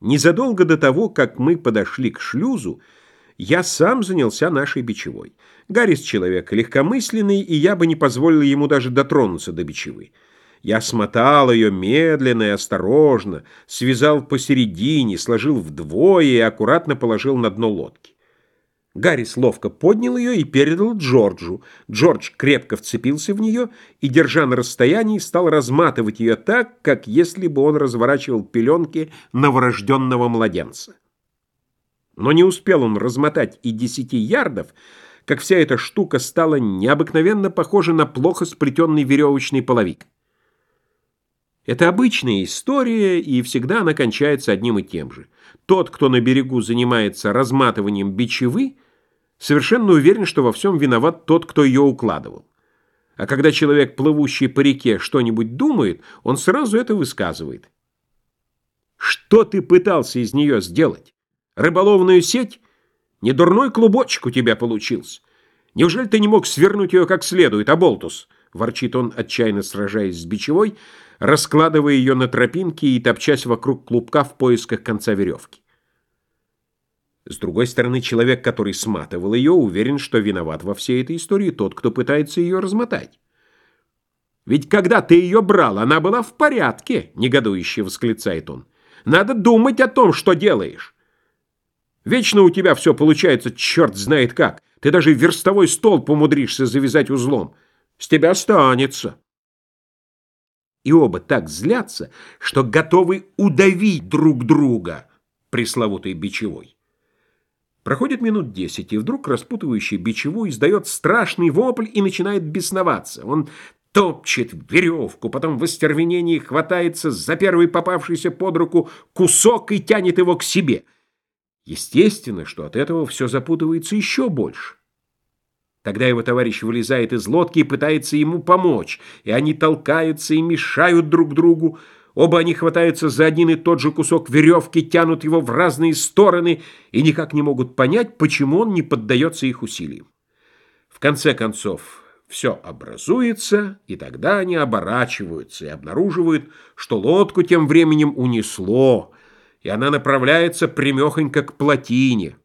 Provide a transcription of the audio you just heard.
Незадолго до того, как мы подошли к шлюзу, я сам занялся нашей бичевой. Гаррис человек легкомысленный, и я бы не позволил ему даже дотронуться до бичевы. Я смотал ее медленно и осторожно, связал посередине, сложил вдвое и аккуратно положил на дно лодки. Гаррис ловко поднял ее и передал Джорджу. Джордж крепко вцепился в нее и, держа на расстоянии, стал разматывать ее так, как если бы он разворачивал пеленки новорожденного младенца. Но не успел он размотать и десяти ярдов, как вся эта штука стала необыкновенно похожа на плохо сплетенный веревочный половик. Это обычная история, и всегда она кончается одним и тем же. Тот, кто на берегу занимается разматыванием бичевы, совершенно уверен, что во всем виноват тот, кто ее укладывал. А когда человек, плывущий по реке, что-нибудь думает, он сразу это высказывает. Что ты пытался из нее сделать? Рыболовную сеть? Недурной клубочек у тебя получился. Неужели ты не мог свернуть ее как следует, а болтус? Ворчит он, отчаянно сражаясь с бичевой, раскладывая ее на тропинке и топчась вокруг клубка в поисках конца веревки. С другой стороны, человек, который сматывал ее, уверен, что виноват во всей этой истории тот, кто пытается ее размотать. «Ведь когда ты ее брал, она была в порядке», — негодующе восклицает он. «Надо думать о том, что делаешь. Вечно у тебя все получается черт знает как. Ты даже верстовой стол помудришься завязать узлом. С тебя останется». И оба так злятся, что готовы удавить друг друга пресловутой бичевой. Проходит минут десять, и вдруг распутывающий бичеву издает страшный вопль и начинает бесноваться. Он топчет веревку, потом в остервенении хватается за первый попавшийся под руку кусок и тянет его к себе. Естественно, что от этого все запутывается еще больше. Тогда его товарищ вылезает из лодки и пытается ему помочь, и они толкаются и мешают друг другу, Оба они хватаются за один и тот же кусок веревки, тянут его в разные стороны и никак не могут понять, почему он не поддается их усилиям. В конце концов, все образуется, и тогда они оборачиваются и обнаруживают, что лодку тем временем унесло, и она направляется примехонько к плотине.